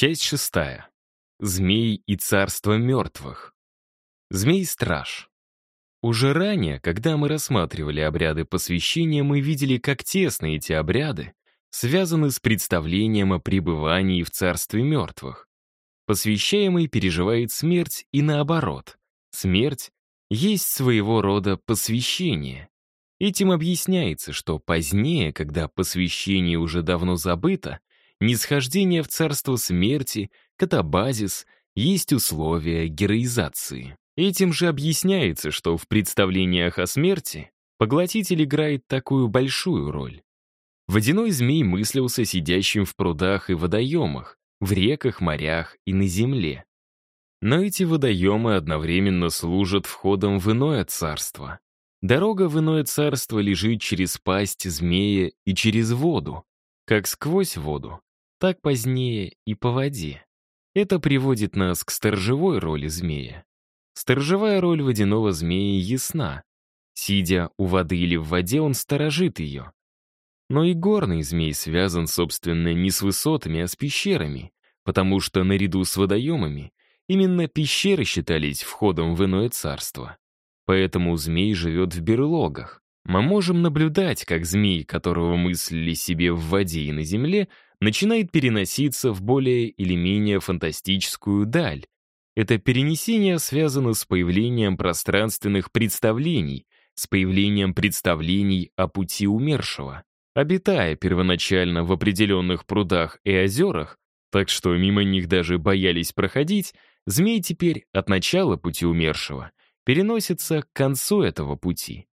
Часть шестая. Змей и царство мертвых. Змей-страж. Уже ранее, когда мы рассматривали обряды посвящения, мы видели, как тесно эти обряды связаны с представлением о пребывании в царстве мертвых. Посвящаемый переживает смерть и наоборот. Смерть есть своего рода посвящение. Этим объясняется, что позднее, когда посвящение уже давно забыто, нисхождение в царство смерти, катабазис, есть условия героизации. Этим же объясняется, что в представлениях о смерти поглотитель играет такую большую роль. Водяной змей мыслился сидящим в прудах и водоемах, в реках, морях и на земле. Но эти водоемы одновременно служат входом в иное царство. Дорога в иное царство лежит через пасть змея и через воду, как сквозь воду, так позднее и по воде. Это приводит нас к сторожевой роли змея. Сторожевая роль водяного змея ясна. Сидя у воды или в воде, он сторожит ее. Но и горный змей связан, собственно, не с высотами, а с пещерами, потому что наряду с водоемами именно пещеры считались входом в иное царство. Поэтому змей живет в берлогах. Мы можем наблюдать, как змей, которого мыслили себе в воде и на земле, начинает переноситься в более или менее фантастическую даль. Это перенесение связано с появлением пространственных представлений, с появлением представлений о пути умершего. Обитая первоначально в определенных прудах и озерах, так что мимо них даже боялись проходить, змей теперь от начала пути умершего переносится к концу этого пути.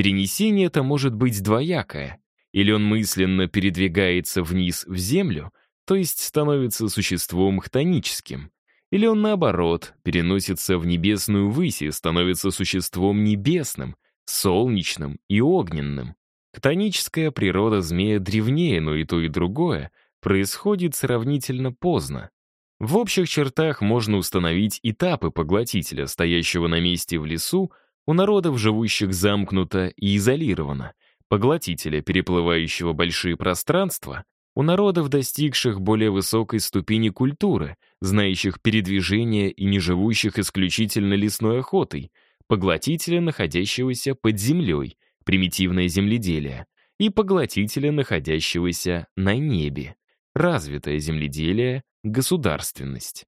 Перенесение это может быть двоякое. Или он мысленно передвигается вниз в землю, то есть становится существом хтоническим. Или он, наоборот, переносится в небесную высь и становится существом небесным, солнечным и огненным. Хтоническая природа змея древнее, но и то, и другое происходит сравнительно поздно. В общих чертах можно установить этапы поглотителя, стоящего на месте в лесу, у народов, живущих замкнуто и изолированно, поглотителя, переплывающего большие пространства, у народов, достигших более высокой ступени культуры, знающих передвижение и не живущих исключительно лесной охотой, поглотителя, находящегося под землей, примитивное земледелие, и поглотителя, находящегося на небе, развитое земледелие, государственность.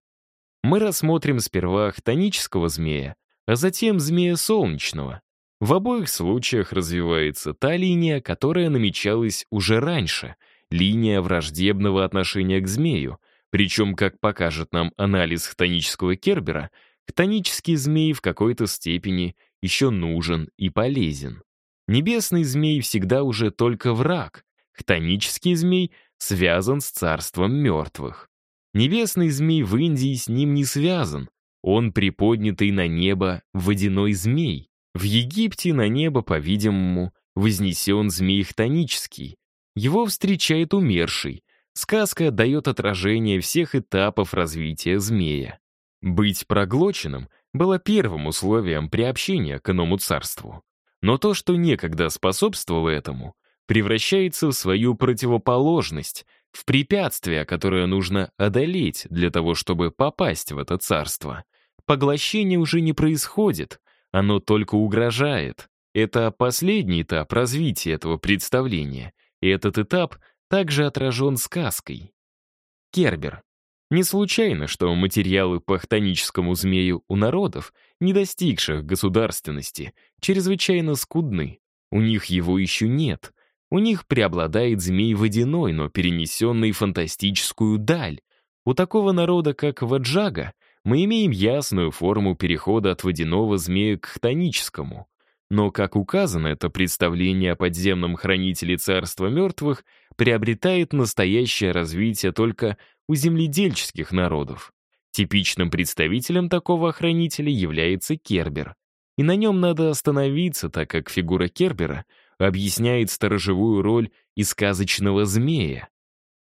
Мы рассмотрим сперва хтонического змея, а затем змея солнечного, в обоих случаях развивается та линия, которая намечалась уже раньше, линия враждебного отношения к змею, причем, как покажет нам анализ хтонического Кербера, хтонический змей в какой-то степени еще нужен и полезен. Небесный змей всегда уже только враг, хтонический змей связан с царством мертвых. Небесный змей в Индии с ним не связан, он приподнятый на небо водяной змей. В Египте на небо, по-видимому, вознесен змей хтонический. Его встречает умерший. Сказка дает отражение всех этапов развития змея. Быть проглоченным было первым условием приобщения к иному царству. Но то, что некогда способствовало этому, превращается в свою противоположность, в препятствие, которое нужно одолеть для того, чтобы попасть в это царство. Поглощение уже не происходит, оно только угрожает. Это последний этап развития этого представления, и этот этап также отражен сказкой. Кербер. Не случайно, что материалы по хтоническому змею у народов, не достигших государственности, чрезвычайно скудны. У них его еще нет. У них преобладает змей водяной, но перенесенный в фантастическую даль. У такого народа, как Ваджага, мы имеем ясную форму перехода от водяного змея к хтоническому. Но, как указано, это представление о подземном хранителе царства мертвых приобретает настоящее развитие только у земледельческих народов. Типичным представителем такого хранителя является Кербер. И на нем надо остановиться, так как фигура Кербера объясняет сторожевую роль и сказочного змея.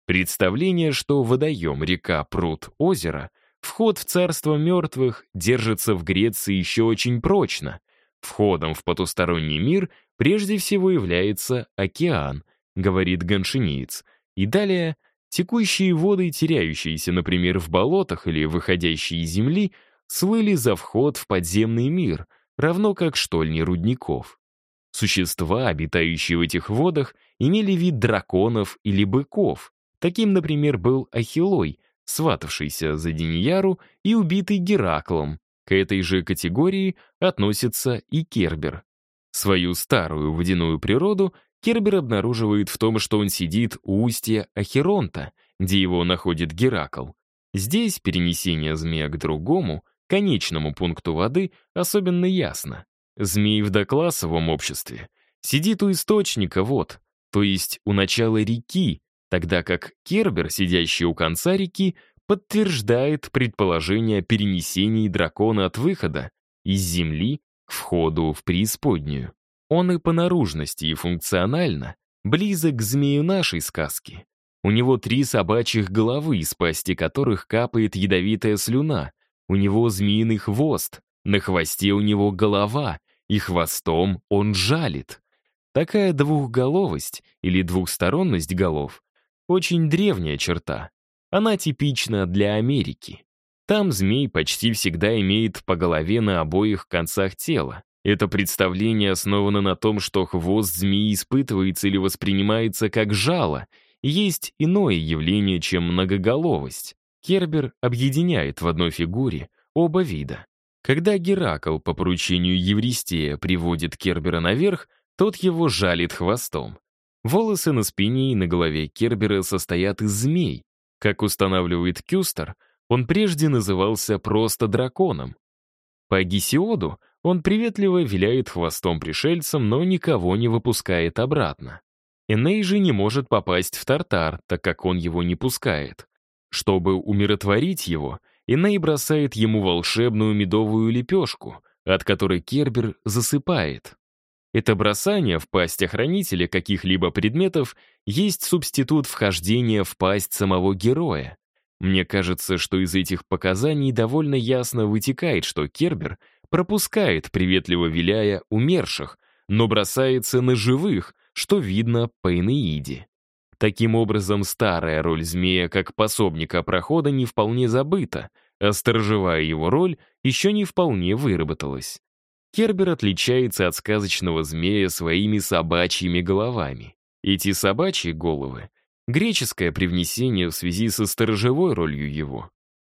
Представление, что водоем, река, пруд, озеро — Вход в царство мертвых держится в Греции еще очень прочно. Входом в потусторонний мир прежде всего является океан, говорит Ганшиниец. И далее Текущие воды, теряющиеся, например, в болотах или выходящие из земли, слыли за вход в подземный мир, равно как штольни рудников. Существа, обитающие в этих водах, имели вид драконов или быков. Таким, например, был Ахилой, сватавшийся за Деньяру и убитый Гераклом. К этой же категории относится и Кербер. Свою старую водяную природу Кербер обнаруживает в том, что он сидит у устья Ахеронта, где его находит Геракл. Здесь перенесение змея к другому, конечному пункту воды, особенно ясно. Змей в доклассовом обществе сидит у источника вод, то есть у начала реки, тогда как Кербер, сидящий у конца реки, подтверждает предположение о перенесении дракона от выхода из земли к входу в преисподнюю. Он и по наружности, и функционально близок к змею нашей сказки. У него три собачьих головы, из пасти которых капает ядовитая слюна. У него змеиный хвост, на хвосте у него голова, и хвостом он жалит. Такая двухголовость или двухсторонность голов — очень древняя черта. Она типична для Америки. Там змей почти всегда имеет по голове на обоих концах тела. Это представление основано на том, что хвост змеи испытывается или воспринимается как жало, есть иное явление, чем многоголовость. Кербер объединяет в одной фигуре оба вида. Когда Геракл по поручению Евристея приводит Кербера наверх, тот его жалит хвостом. Волосы на спине и на голове Кербера состоят из змей. Как устанавливает Кюстер, он прежде назывался просто драконом. По Гесиоду он приветливо виляет хвостом пришельцам, но никого не выпускает обратно. Эней же не может попасть в Тартар, так как он его не пускает. Чтобы умиротворить его, Иней бросает ему волшебную медовую лепешку, от которой Кербер засыпает. Это бросание в пасть охранителя каких-либо предметов есть субститут вхождения в пасть самого героя. Мне кажется, что из этих показаний довольно ясно вытекает, что Кербер пропускает, приветливо виляя, умерших, но бросается на живых, что видно по Инеиде. Таким образом, старая роль змея как пособника прохода не вполне забыта, а сторожевая его роль еще не вполне выработалась. Кербер отличается от сказочного змея своими собачьими головами. Эти собачьи головы — греческое привнесение в связи со сторожевой ролью его.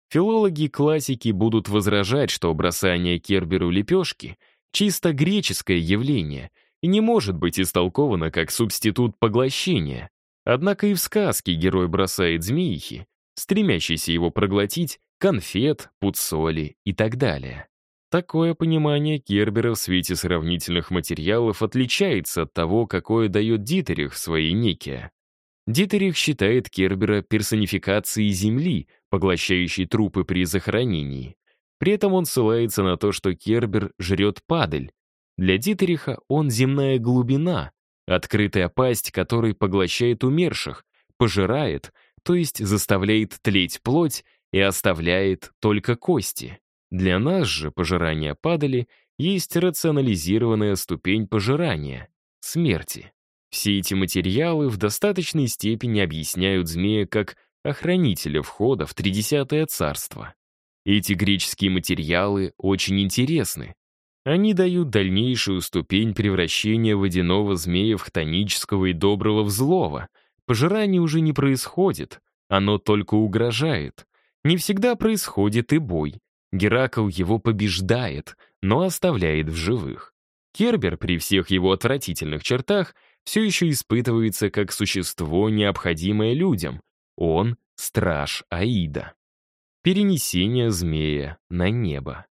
Филологи-классики будут возражать, что бросание Керберу лепешки — чисто греческое явление и не может быть истолковано как субститут поглощения, Однако и в сказке герой бросает змеихи, стремящийся его проглотить, конфет, пуцоли и так далее. Такое понимание Кербера в свете сравнительных материалов отличается от того, какое дает Дитерих в своей Нике. Дитерих считает Кербера персонификацией Земли, поглощающей трупы при захоронении. При этом он ссылается на то, что Кербер жрет падаль. Для Дитериха он земная глубина, Открытая пасть, которой поглощает умерших, пожирает, то есть заставляет тлеть плоть и оставляет только кости. Для нас же пожирание падали есть рационализированная ступень пожирания — смерти. Все эти материалы в достаточной степени объясняют змея как охранителя входа в Тридесятое царство. Эти греческие материалы очень интересны, они дают дальнейшую ступень превращения водяного змея в хтонического и доброго в злого. Пожирание уже не происходит, оно только угрожает. Не всегда происходит и бой. Геракл его побеждает, но оставляет в живых. Кербер при всех его отвратительных чертах все еще испытывается как существо, необходимое людям. Он — страж Аида. Перенесение змея на небо.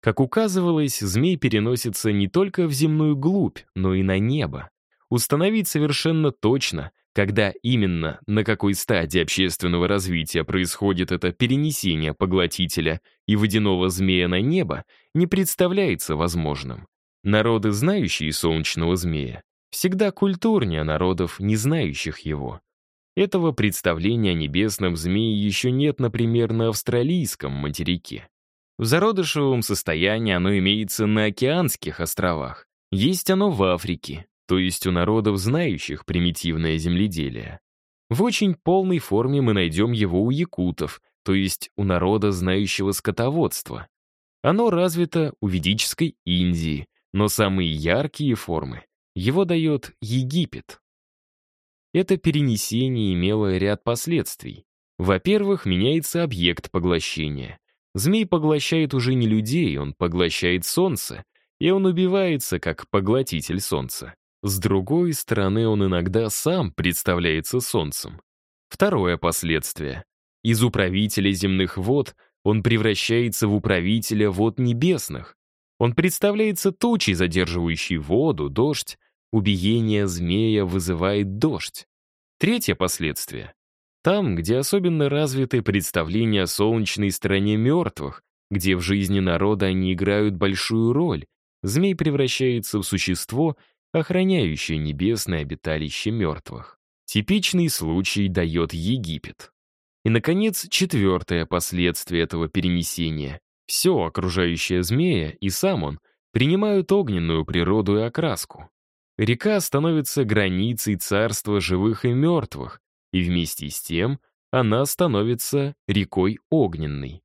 Как указывалось, змей переносится не только в земную глубь, но и на небо. Установить совершенно точно, когда именно, на какой стадии общественного развития происходит это перенесение поглотителя и водяного змея на небо, не представляется возможным. Народы, знающие солнечного змея, всегда культурнее народов, не знающих его. Этого представления о небесном змее еще нет, например, на австралийском материке. В зародышевом состоянии оно имеется на океанских островах. Есть оно в Африке, то есть у народов, знающих примитивное земледелие. В очень полной форме мы найдем его у якутов, то есть у народа, знающего скотоводство. Оно развито у ведической Индии, но самые яркие формы его дает Египет. Это перенесение имело ряд последствий. Во-первых, меняется объект поглощения. Змей поглощает уже не людей, он поглощает солнце, и он убивается как поглотитель солнца. С другой стороны, он иногда сам представляется солнцем. Второе последствие. Из управителя земных вод он превращается в управителя вод небесных. Он представляется тучей, задерживающей воду, дождь, Убиение змея вызывает дождь. Третье последствие. Там, где особенно развиты представления о солнечной стороне мертвых, где в жизни народа они играют большую роль, змей превращается в существо, охраняющее небесное обиталище мертвых. Типичный случай дает Египет. И, наконец, четвертое последствие этого перенесения. Все окружающее змея и сам он принимают огненную природу и окраску. Река становится границей царства живых и мертвых, и вместе с тем она становится рекой огненной.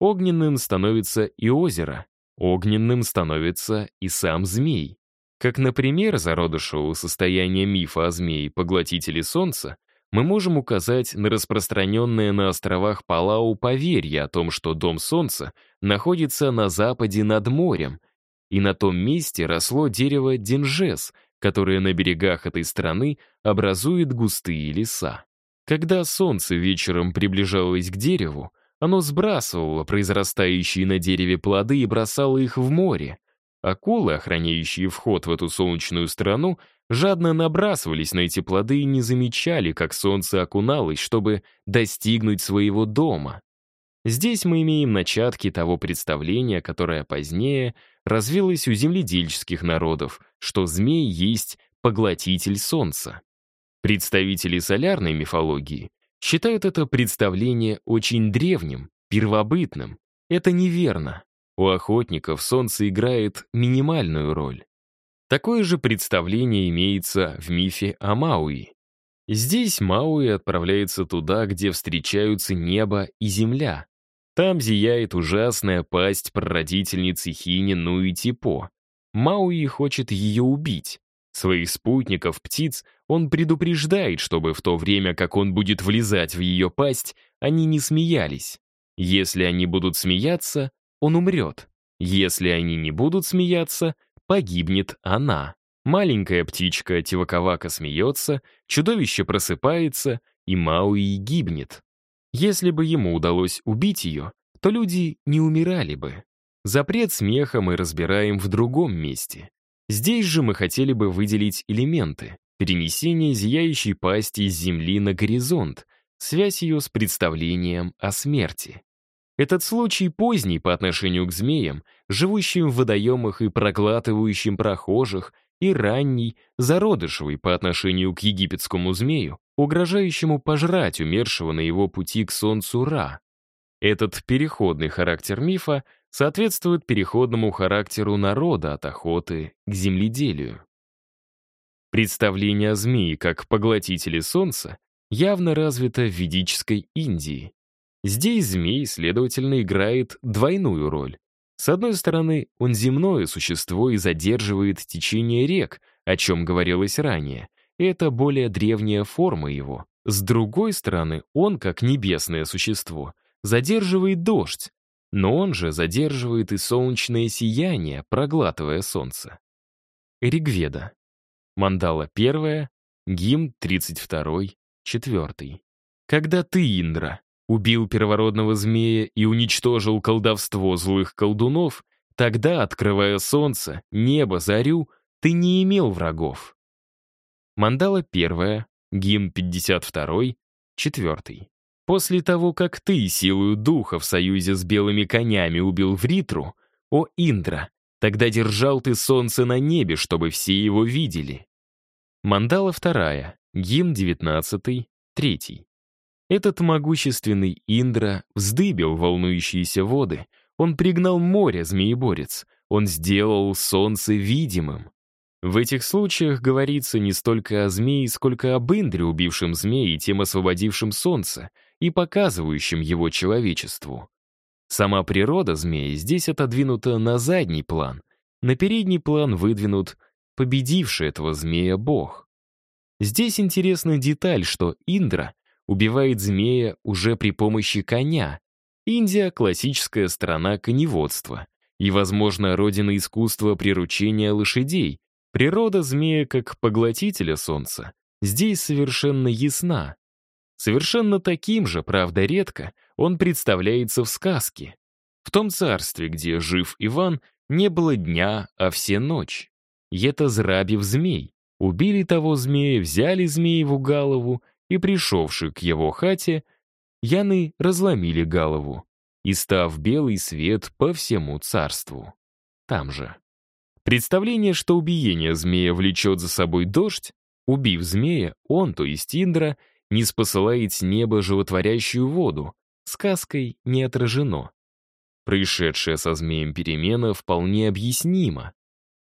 Огненным становится и озеро, огненным становится и сам змей. Как, например, зародышевого состояния мифа о змее поглотителе солнца, мы можем указать на распространенное на островах Палау поверье о том, что Дом Солнца находится на западе над морем, и на том месте росло дерево Динжес — которая на берегах этой страны образует густые леса. Когда солнце вечером приближалось к дереву, оно сбрасывало произрастающие на дереве плоды и бросало их в море. Акулы, охраняющие вход в эту солнечную страну, жадно набрасывались на эти плоды и не замечали, как солнце окуналось, чтобы достигнуть своего дома. Здесь мы имеем начатки того представления, которое позднее развилось у земледельческих народов, что змей есть поглотитель солнца. Представители солярной мифологии считают это представление очень древним, первобытным. Это неверно. У охотников солнце играет минимальную роль. Такое же представление имеется в мифе о Мауи. Здесь Мауи отправляется туда, где встречаются небо и земля, там зияет ужасная пасть прародительницы Хини Нуи Типо. Мауи хочет ее убить. Своих спутников, птиц, он предупреждает, чтобы в то время, как он будет влезать в ее пасть, они не смеялись. Если они будут смеяться, он умрет. Если они не будут смеяться, погибнет она. Маленькая птичка Тиваковака смеется, чудовище просыпается, и Мауи гибнет. Если бы ему удалось убить ее, то люди не умирали бы. Запрет смеха мы разбираем в другом месте. Здесь же мы хотели бы выделить элементы. Перенесение зияющей пасти из земли на горизонт, связь ее с представлением о смерти. Этот случай поздний по отношению к змеям, живущим в водоемах и проглатывающим прохожих, и ранний, зародышевый по отношению к египетскому змею, угрожающему пожрать умершего на его пути к солнцу Ра. Этот переходный характер мифа соответствует переходному характеру народа от охоты к земледелию. Представление о змее как поглотителе солнца явно развито в ведической Индии. Здесь змей, следовательно, играет двойную роль. С одной стороны, он земное существо и задерживает течение рек, о чем говорилось ранее, это более древняя форма его. С другой стороны, он, как небесное существо, задерживает дождь, но он же задерживает и солнечное сияние, проглатывая солнце. Ригведа. Мандала 1, гимн 32, 4. Когда ты, Индра, убил первородного змея и уничтожил колдовство злых колдунов, тогда, открывая солнце, небо, зарю, ты не имел врагов. Мандала 1, гимн 52, 4. После того, как ты силою духа в союзе с белыми конями убил Вритру, о Индра, тогда держал ты солнце на небе, чтобы все его видели. Мандала 2, гимн 19, 3. Этот могущественный Индра вздыбил волнующиеся воды, он пригнал море, змееборец, он сделал солнце видимым. В этих случаях говорится не столько о змее, сколько об Индре, убившем змеи и тем освободившем солнце и показывающем его человечеству. Сама природа змеи здесь отодвинута на задний план, на передний план выдвинут победивший этого змея бог. Здесь интересная деталь, что Индра убивает змея уже при помощи коня. Индия — классическая страна коневодства и, возможно, родина искусства приручения лошадей. Природа змея как поглотителя солнца здесь совершенно ясна. Совершенно таким же, правда редко, он представляется в сказке. В том царстве, где жив Иван, не было дня, а все ночь. И это зрабив змей. Убили того змея, взяли змееву голову, и, пришедши к его хате, яны разломили голову, и став белый свет по всему царству. Там же. Представление, что убиение змея влечет за собой дождь, убив змея, он, то есть Индра, не спосылает с неба животворящую воду, сказкой не отражено. Происшедшая со змеем перемена вполне объяснима.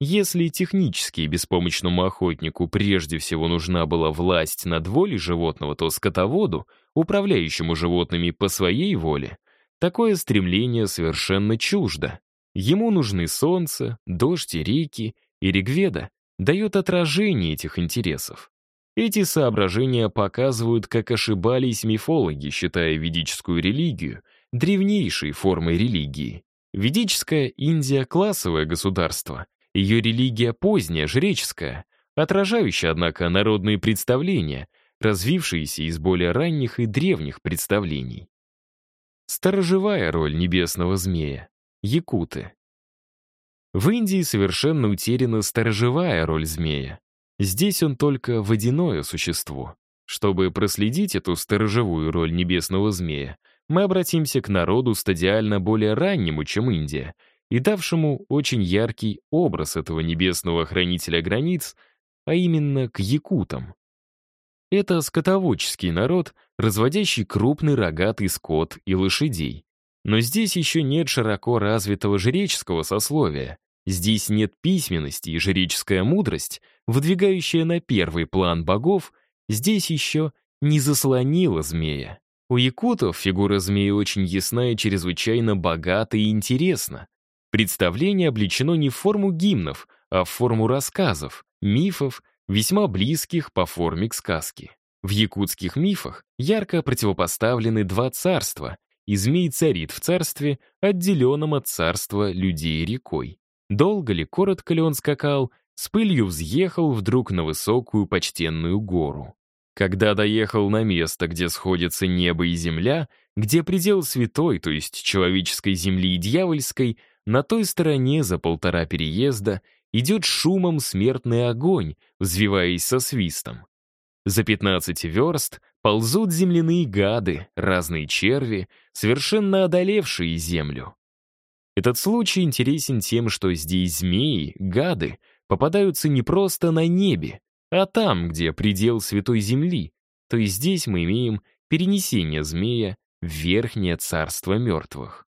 Если технически беспомощному охотнику прежде всего нужна была власть над волей животного, то скотоводу, управляющему животными по своей воле, такое стремление совершенно чуждо. Ему нужны солнце, дождь и реки, и Ригведа дает отражение этих интересов. Эти соображения показывают, как ошибались мифологи, считая ведическую религию древнейшей формой религии. Ведическая Индия — классовое государство, ее религия поздняя, жреческая, отражающая, однако, народные представления, развившиеся из более ранних и древних представлений. Сторожевая роль небесного змея — якуты. В Индии совершенно утеряна сторожевая роль змея. Здесь он только водяное существо. Чтобы проследить эту сторожевую роль небесного змея, мы обратимся к народу стадиально более раннему, чем Индия, и давшему очень яркий образ этого небесного хранителя границ, а именно к якутам. Это скотоводческий народ, разводящий крупный рогатый скот и лошадей. Но здесь еще нет широко развитого жреческого сословия, Здесь нет письменности и жреческая мудрость, выдвигающая на первый план богов, здесь еще не заслонила змея. У якутов фигура змеи очень ясна и чрезвычайно богата и интересна. Представление облечено не в форму гимнов, а в форму рассказов, мифов, весьма близких по форме к сказке. В якутских мифах ярко противопоставлены два царства, и змей царит в царстве, отделенном от царства людей рекой. Долго ли, коротко ли он скакал, с пылью взъехал вдруг на высокую почтенную гору. Когда доехал на место, где сходятся небо и земля, где предел святой, то есть человеческой земли и дьявольской, на той стороне за полтора переезда идет шумом смертный огонь, взвиваясь со свистом. За пятнадцать верст ползут земляные гады, разные черви, совершенно одолевшие землю. Этот случай интересен тем, что здесь змеи, гады, попадаются не просто на небе, а там, где предел Святой Земли, то есть здесь мы имеем перенесение змея в верхнее царство мертвых.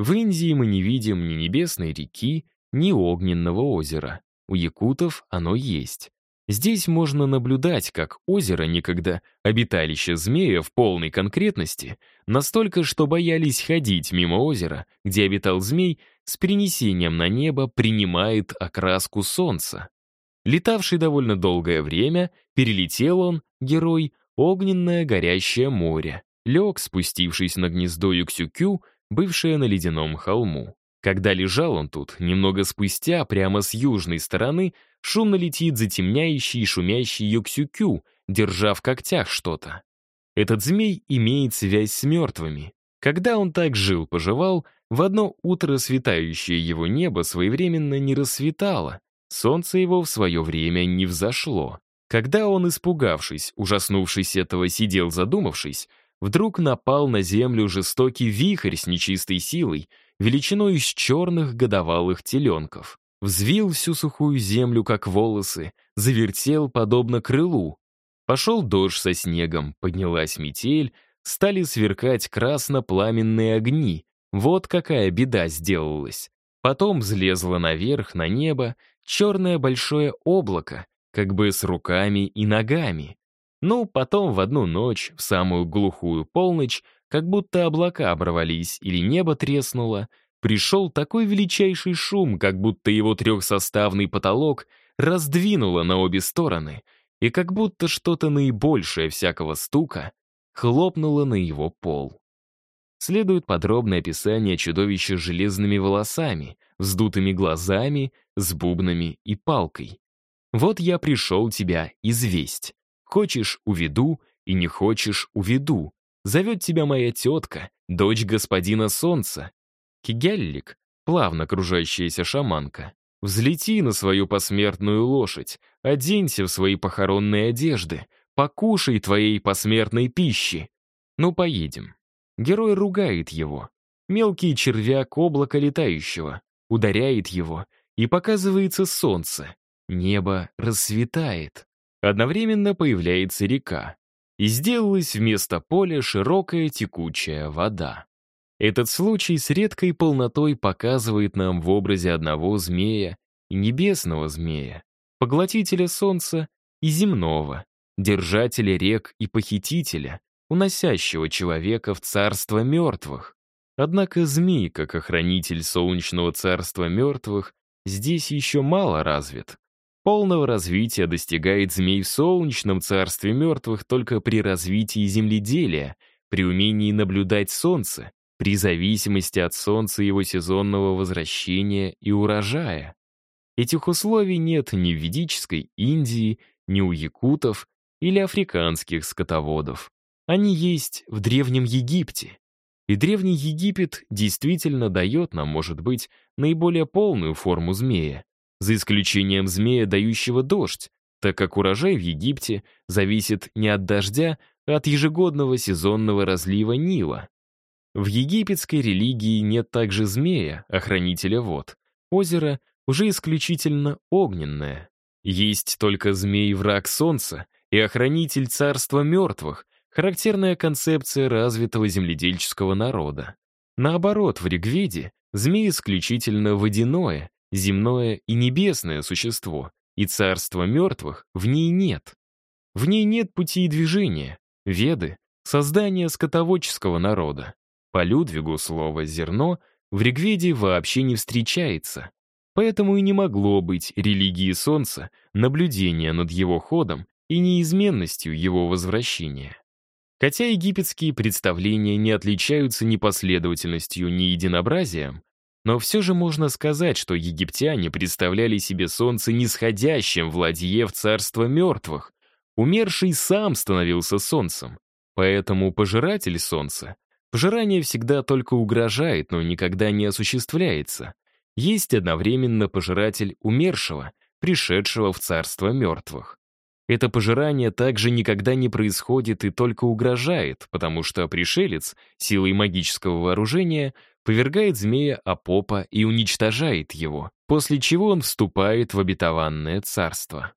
В Индии мы не видим ни небесной реки, ни огненного озера. У якутов оно есть. Здесь можно наблюдать, как озеро, некогда обиталище змея в полной конкретности, настолько, что боялись ходить мимо озера, где обитал змей, с перенесением на небо принимает окраску солнца. Летавший довольно долгое время, перелетел он, герой, огненное горящее море, лег, спустившись на гнездо Юксюкю, бывшее на ледяном холму. Когда лежал он тут, немного спустя, прямо с южной стороны, шумно летит затемняющий и шумящий Йоксюкю, держа в когтях что-то. Этот змей имеет связь с мертвыми. Когда он так жил-поживал, в одно утро светающее его небо своевременно не рассветало, солнце его в свое время не взошло. Когда он, испугавшись, ужаснувшись этого, сидел задумавшись, вдруг напал на землю жестокий вихрь с нечистой силой, величиной из черных годовалых теленков. Взвил всю сухую землю, как волосы, завертел, подобно крылу. Пошел дождь со снегом, поднялась метель, стали сверкать красно-пламенные огни. Вот какая беда сделалась. Потом взлезла наверх, на небо, черное большое облако, как бы с руками и ногами. Ну, потом в одну ночь, в самую глухую полночь, как будто облака оборвались или небо треснуло, пришел такой величайший шум, как будто его трехсоставный потолок раздвинуло на обе стороны, и как будто что-то наибольшее всякого стука хлопнуло на его пол. Следует подробное описание чудовища с железными волосами, вздутыми глазами, с бубнами и палкой. «Вот я пришел тебя известь. Хочешь — уведу, и не хочешь — уведу. Зовет тебя моя тетка, дочь господина солнца. Кигяллик, плавно кружащаяся шаманка. Взлети на свою посмертную лошадь, оденься в свои похоронные одежды, покушай твоей посмертной пищи. Ну, поедем. Герой ругает его. Мелкий червяк облака летающего. Ударяет его, и показывается солнце. Небо рассветает. Одновременно появляется река. И сделалась вместо поля широкая текучая вода. Этот случай с редкой полнотой показывает нам в образе одного змея и небесного змея, поглотителя солнца и земного, держателя рек и похитителя, уносящего человека в царство мертвых. Однако змей, как охранитель солнечного царства мертвых, здесь еще мало развит. Полного развития достигает змей в солнечном царстве мертвых только при развитии земледелия, при умении наблюдать солнце, при зависимости от солнца его сезонного возвращения и урожая. Этих условий нет ни в ведической Индии, ни у якутов или африканских скотоводов. Они есть в Древнем Египте. И Древний Египет действительно дает нам, может быть, наиболее полную форму змея, за исключением змея, дающего дождь, так как урожай в Египте зависит не от дождя, а от ежегодного сезонного разлива Нила. В египетской религии нет также змея, охранителя вод. Озеро уже исключительно огненное. Есть только змей-враг солнца и охранитель царства мертвых, характерная концепция развитого земледельческого народа. Наоборот, в Ригведе змей исключительно водяное, земное и небесное существо, и царства мертвых в ней нет. В ней нет пути и движения, веды — создание скотоводческого народа. По Людвигу слово «зерно» в Ригведе вообще не встречается. Поэтому и не могло быть религии Солнца, наблюдения над его ходом и неизменностью его возвращения. Хотя египетские представления не отличаются ни последовательностью, ни единообразием, но все же можно сказать, что египтяне представляли себе солнце нисходящим в ладье в царство мертвых. Умерший сам становился солнцем. Поэтому пожиратель солнца. Пожирание всегда только угрожает, но никогда не осуществляется. Есть одновременно пожиратель умершего, пришедшего в царство мертвых. Это пожирание также никогда не происходит и только угрожает, потому что пришелец, силой магического вооружения, повергает змея Апопа и уничтожает его, после чего он вступает в обетованное царство.